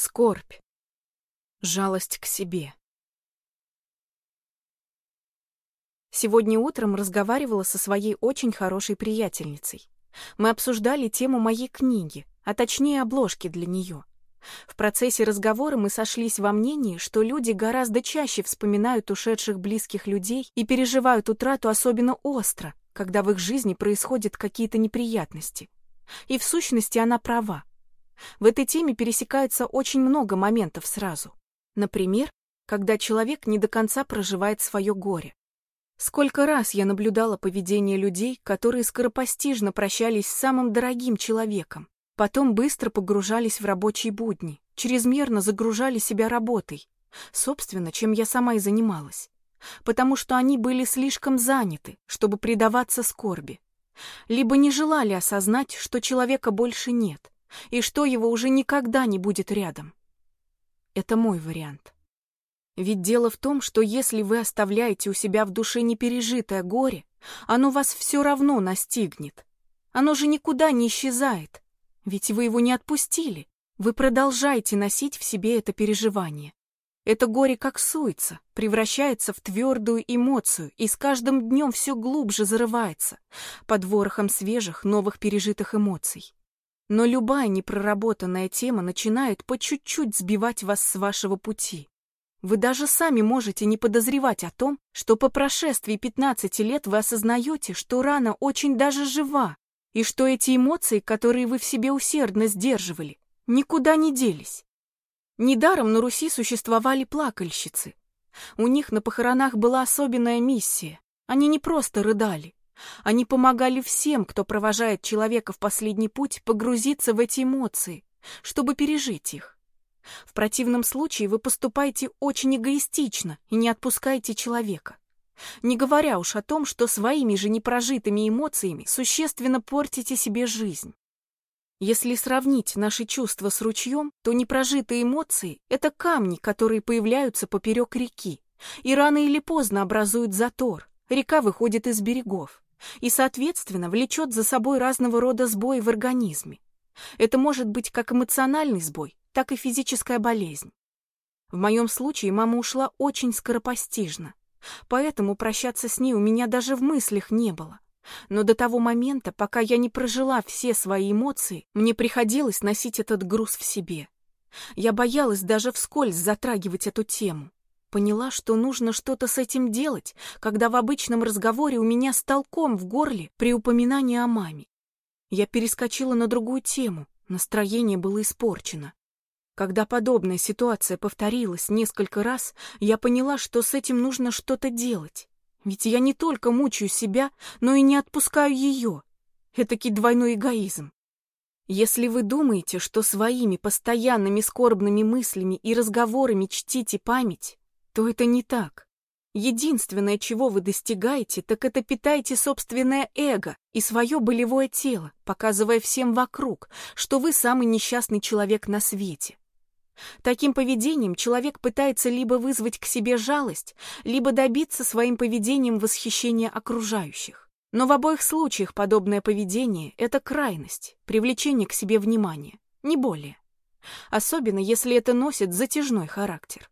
Скорбь. Жалость к себе. Сегодня утром разговаривала со своей очень хорошей приятельницей. Мы обсуждали тему моей книги, а точнее обложки для нее. В процессе разговора мы сошлись во мнении, что люди гораздо чаще вспоминают ушедших близких людей и переживают утрату особенно остро, когда в их жизни происходят какие-то неприятности. И в сущности она права. В этой теме пересекается очень много моментов сразу. Например, когда человек не до конца проживает свое горе. Сколько раз я наблюдала поведение людей, которые скоропостижно прощались с самым дорогим человеком, потом быстро погружались в рабочие будни, чрезмерно загружали себя работой, собственно, чем я сама и занималась, потому что они были слишком заняты, чтобы предаваться скорби, либо не желали осознать, что человека больше нет, и что его уже никогда не будет рядом. Это мой вариант. Ведь дело в том, что если вы оставляете у себя в душе непережитое горе, оно вас все равно настигнет. Оно же никуда не исчезает, ведь вы его не отпустили. Вы продолжаете носить в себе это переживание. Это горе как суется, превращается в твердую эмоцию и с каждым днем все глубже зарывается под ворохом свежих, новых пережитых эмоций. Но любая непроработанная тема начинает по чуть-чуть сбивать вас с вашего пути. Вы даже сами можете не подозревать о том, что по прошествии 15 лет вы осознаете, что рана очень даже жива, и что эти эмоции, которые вы в себе усердно сдерживали, никуда не делись. Недаром на Руси существовали плакальщицы. У них на похоронах была особенная миссия. Они не просто рыдали, они помогали всем, кто провожает человека в последний путь, погрузиться в эти эмоции, чтобы пережить их. В противном случае вы поступаете очень эгоистично и не отпускаете человека. Не говоря уж о том, что своими же непрожитыми эмоциями существенно портите себе жизнь. Если сравнить наши чувства с ручьем, то непрожитые эмоции — это камни, которые появляются поперек реки, и рано или поздно образуют затор, река выходит из берегов и, соответственно, влечет за собой разного рода сбои в организме. Это может быть как эмоциональный сбой, так и физическая болезнь. В моем случае мама ушла очень скоропостижно, поэтому прощаться с ней у меня даже в мыслях не было. Но до того момента, пока я не прожила все свои эмоции, мне приходилось носить этот груз в себе. Я боялась даже вскользь затрагивать эту тему. Поняла, что нужно что-то с этим делать, когда в обычном разговоре у меня стал ком в горле при упоминании о маме. Я перескочила на другую тему, настроение было испорчено. Когда подобная ситуация повторилась несколько раз, я поняла, что с этим нужно что-то делать. Ведь я не только мучаю себя, но и не отпускаю ее. Этакий двойной эгоизм. Если вы думаете, что своими постоянными скорбными мыслями и разговорами чтите память, то это не так. Единственное, чего вы достигаете, так это питаете собственное эго и свое болевое тело, показывая всем вокруг, что вы самый несчастный человек на свете. Таким поведением человек пытается либо вызвать к себе жалость, либо добиться своим поведением восхищения окружающих. Но в обоих случаях подобное поведение — это крайность, привлечение к себе внимания, не более. Особенно если это носит затяжной характер.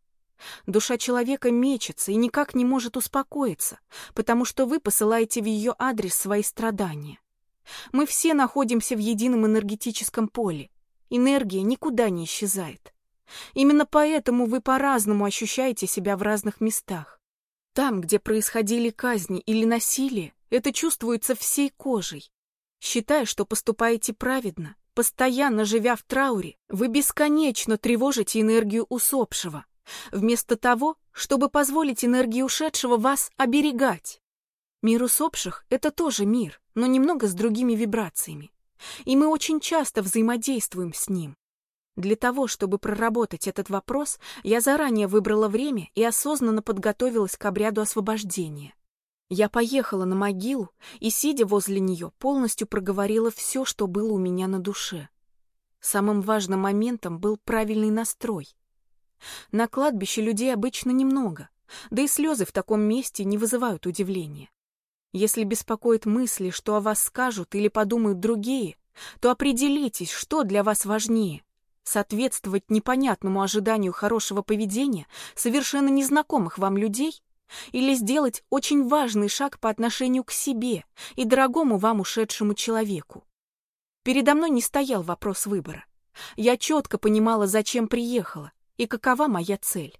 Душа человека мечется и никак не может успокоиться, потому что вы посылаете в ее адрес свои страдания. Мы все находимся в едином энергетическом поле. Энергия никуда не исчезает. Именно поэтому вы по-разному ощущаете себя в разных местах. Там, где происходили казни или насилие, это чувствуется всей кожей. Считая, что поступаете праведно, постоянно живя в трауре, вы бесконечно тревожите энергию усопшего, вместо того, чтобы позволить энергии ушедшего вас оберегать. Мир усопших — это тоже мир, но немного с другими вибрациями. И мы очень часто взаимодействуем с ним. Для того, чтобы проработать этот вопрос, я заранее выбрала время и осознанно подготовилась к обряду освобождения. Я поехала на могилу и, сидя возле нее, полностью проговорила все, что было у меня на душе. Самым важным моментом был правильный настрой. На кладбище людей обычно немного, да и слезы в таком месте не вызывают удивления. Если беспокоит мысли, что о вас скажут или подумают другие, то определитесь, что для вас важнее — Соответствовать непонятному ожиданию хорошего поведения совершенно незнакомых вам людей или сделать очень важный шаг по отношению к себе и дорогому вам ушедшему человеку. Передо мной не стоял вопрос выбора. Я четко понимала, зачем приехала и какова моя цель.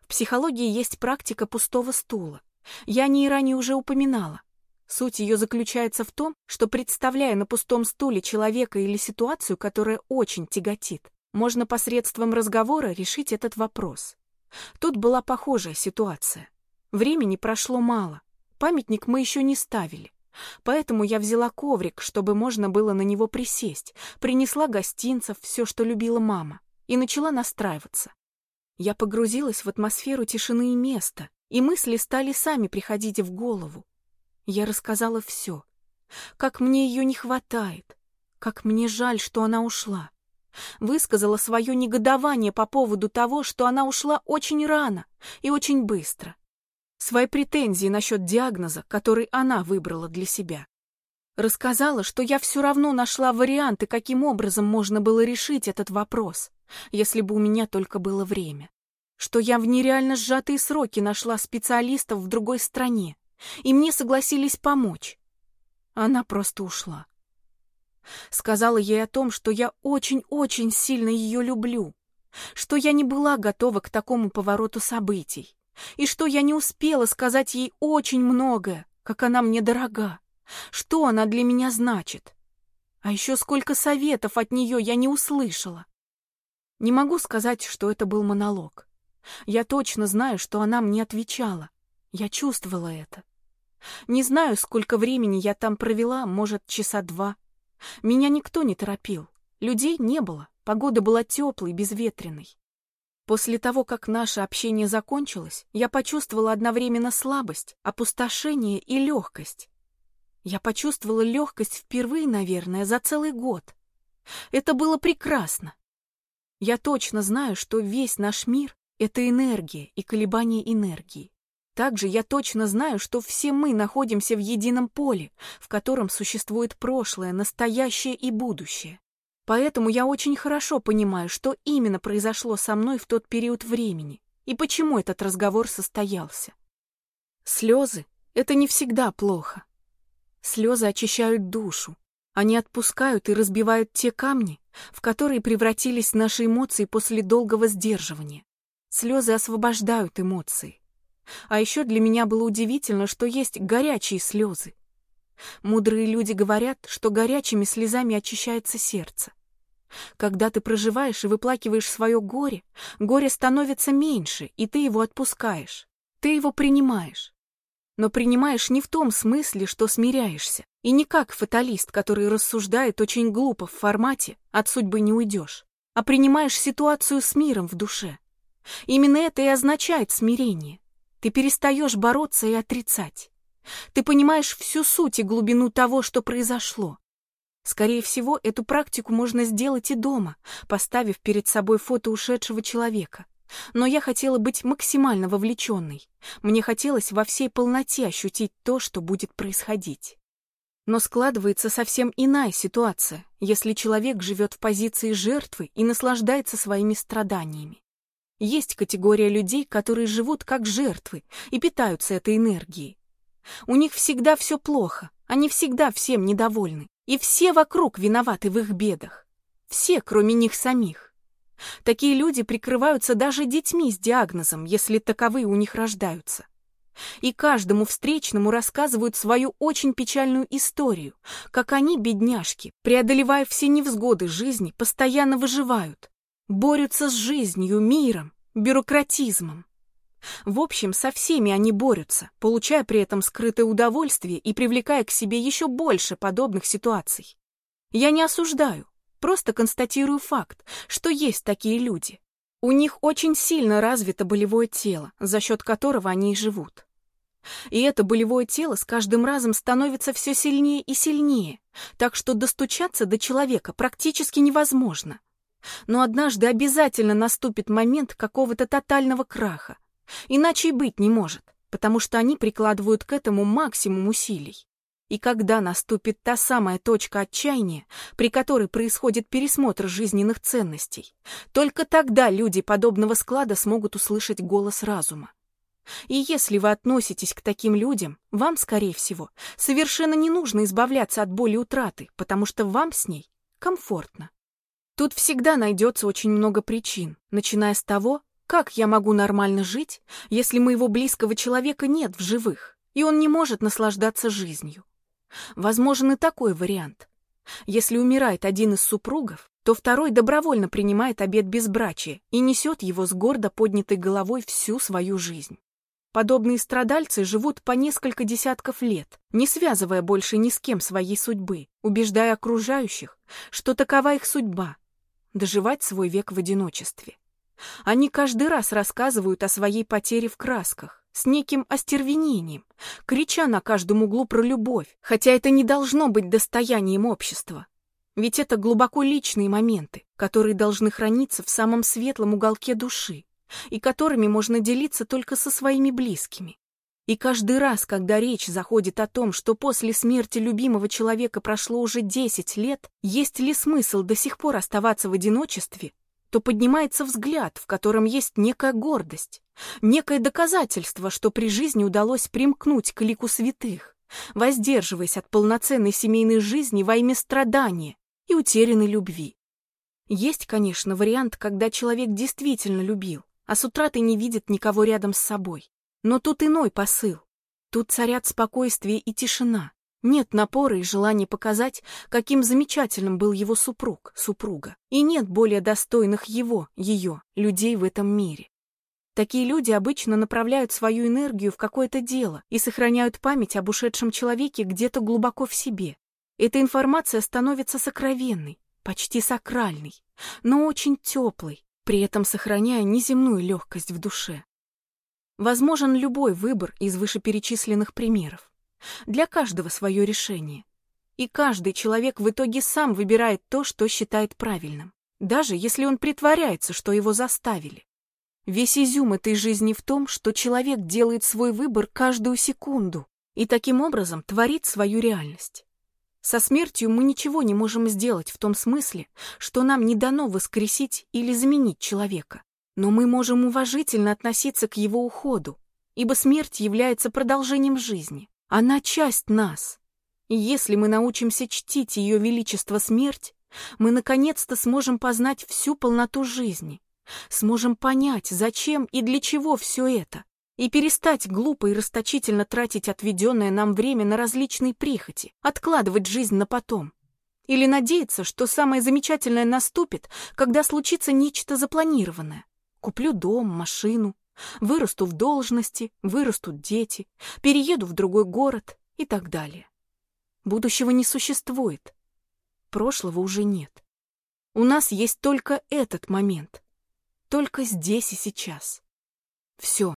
В психологии есть практика пустого стула. Я о ней ранее уже упоминала. Суть ее заключается в том, что, представляя на пустом стуле человека или ситуацию, которая очень тяготит, можно посредством разговора решить этот вопрос. Тут была похожая ситуация. Времени прошло мало, памятник мы еще не ставили. Поэтому я взяла коврик, чтобы можно было на него присесть, принесла гостинцев, все, что любила мама, и начала настраиваться. Я погрузилась в атмосферу тишины и места, и мысли стали сами приходить в голову. Я рассказала все. Как мне ее не хватает, как мне жаль, что она ушла. Высказала свое негодование по поводу того, что она ушла очень рано и очень быстро. Свои претензии насчет диагноза, который она выбрала для себя. Рассказала, что я все равно нашла варианты, каким образом можно было решить этот вопрос, если бы у меня только было время. Что я в нереально сжатые сроки нашла специалистов в другой стране, и мне согласились помочь. Она просто ушла. Сказала ей о том, что я очень-очень сильно ее люблю, что я не была готова к такому повороту событий, и что я не успела сказать ей очень многое, как она мне дорога, что она для меня значит. А еще сколько советов от нее я не услышала. Не могу сказать, что это был монолог. Я точно знаю, что она мне отвечала. Я чувствовала это. Не знаю, сколько времени я там провела, может, часа два. Меня никто не торопил. Людей не было. Погода была теплой, безветренной. После того, как наше общение закончилось, я почувствовала одновременно слабость, опустошение и легкость. Я почувствовала легкость впервые, наверное, за целый год. Это было прекрасно. Я точно знаю, что весь наш мир — это энергия и колебания энергии. Также я точно знаю, что все мы находимся в едином поле, в котором существует прошлое, настоящее и будущее. Поэтому я очень хорошо понимаю, что именно произошло со мной в тот период времени и почему этот разговор состоялся. Слезы — это не всегда плохо. Слезы очищают душу. Они отпускают и разбивают те камни, в которые превратились наши эмоции после долгого сдерживания. Слезы освобождают эмоции. А еще для меня было удивительно, что есть горячие слезы. Мудрые люди говорят, что горячими слезами очищается сердце. Когда ты проживаешь и выплакиваешь свое горе, горе становится меньше, и ты его отпускаешь. Ты его принимаешь. Но принимаешь не в том смысле, что смиряешься, и не как фаталист, который рассуждает очень глупо в формате «от судьбы не уйдешь», а принимаешь ситуацию с миром в душе. Именно это и означает смирение. Ты перестаешь бороться и отрицать. Ты понимаешь всю суть и глубину того, что произошло. Скорее всего, эту практику можно сделать и дома, поставив перед собой фото ушедшего человека. Но я хотела быть максимально вовлеченной. Мне хотелось во всей полноте ощутить то, что будет происходить. Но складывается совсем иная ситуация, если человек живет в позиции жертвы и наслаждается своими страданиями. Есть категория людей, которые живут как жертвы и питаются этой энергией. У них всегда все плохо, они всегда всем недовольны, и все вокруг виноваты в их бедах. Все, кроме них самих. Такие люди прикрываются даже детьми с диагнозом, если таковые у них рождаются. И каждому встречному рассказывают свою очень печальную историю, как они, бедняжки, преодолевая все невзгоды жизни, постоянно выживают, борются с жизнью, миром, бюрократизмом. В общем, со всеми они борются, получая при этом скрытое удовольствие и привлекая к себе еще больше подобных ситуаций. Я не осуждаю, просто констатирую факт, что есть такие люди. У них очень сильно развито болевое тело, за счет которого они и живут. И это болевое тело с каждым разом становится все сильнее и сильнее, так что достучаться до человека практически невозможно. Но однажды обязательно наступит момент какого-то тотального краха. Иначе и быть не может, потому что они прикладывают к этому максимум усилий. И когда наступит та самая точка отчаяния, при которой происходит пересмотр жизненных ценностей, только тогда люди подобного склада смогут услышать голос разума. И если вы относитесь к таким людям, вам, скорее всего, совершенно не нужно избавляться от боли утраты, потому что вам с ней комфортно. Тут всегда найдется очень много причин, начиная с того, как я могу нормально жить, если моего близкого человека нет в живых, и он не может наслаждаться жизнью. Возможен и такой вариант. Если умирает один из супругов, то второй добровольно принимает обет безбрачия и несет его с гордо поднятой головой всю свою жизнь. Подобные страдальцы живут по несколько десятков лет, не связывая больше ни с кем своей судьбы, убеждая окружающих, что такова их судьба — доживать свой век в одиночестве. Они каждый раз рассказывают о своей потере в красках, с неким остервенением, крича на каждом углу про любовь, хотя это не должно быть достоянием общества. Ведь это глубоко личные моменты, которые должны храниться в самом светлом уголке души, и которыми можно делиться только со своими близкими. И каждый раз, когда речь заходит о том, что после смерти любимого человека прошло уже 10 лет, есть ли смысл до сих пор оставаться в одиночестве, то поднимается взгляд, в котором есть некая гордость, некое доказательство, что при жизни удалось примкнуть к лику святых, воздерживаясь от полноценной семейной жизни во имя страдания и утерянной любви. Есть, конечно, вариант, когда человек действительно любил, а с утра ты не видит никого рядом с собой. Но тут иной посыл. Тут царят спокойствие и тишина. Нет напора и желания показать, каким замечательным был его супруг, супруга. И нет более достойных его, ее, людей в этом мире. Такие люди обычно направляют свою энергию в какое-то дело и сохраняют память об ушедшем человеке где-то глубоко в себе. Эта информация становится сокровенной, почти сакральной, но очень теплой, при этом сохраняя неземную легкость в душе. Возможен любой выбор из вышеперечисленных примеров. Для каждого свое решение. И каждый человек в итоге сам выбирает то, что считает правильным, даже если он притворяется, что его заставили. Весь изюм этой жизни в том, что человек делает свой выбор каждую секунду и таким образом творит свою реальность. Со смертью мы ничего не можем сделать в том смысле, что нам не дано воскресить или заменить человека. Но мы можем уважительно относиться к его уходу, ибо смерть является продолжением жизни. Она часть нас. И если мы научимся чтить ее величество смерть, мы наконец-то сможем познать всю полноту жизни, сможем понять, зачем и для чего все это, и перестать глупо и расточительно тратить отведенное нам время на различные прихоти, откладывать жизнь на потом. Или надеяться, что самое замечательное наступит, когда случится нечто запланированное. Куплю дом, машину, вырасту в должности, вырастут дети, перееду в другой город и так далее. Будущего не существует, прошлого уже нет. У нас есть только этот момент, только здесь и сейчас. Все.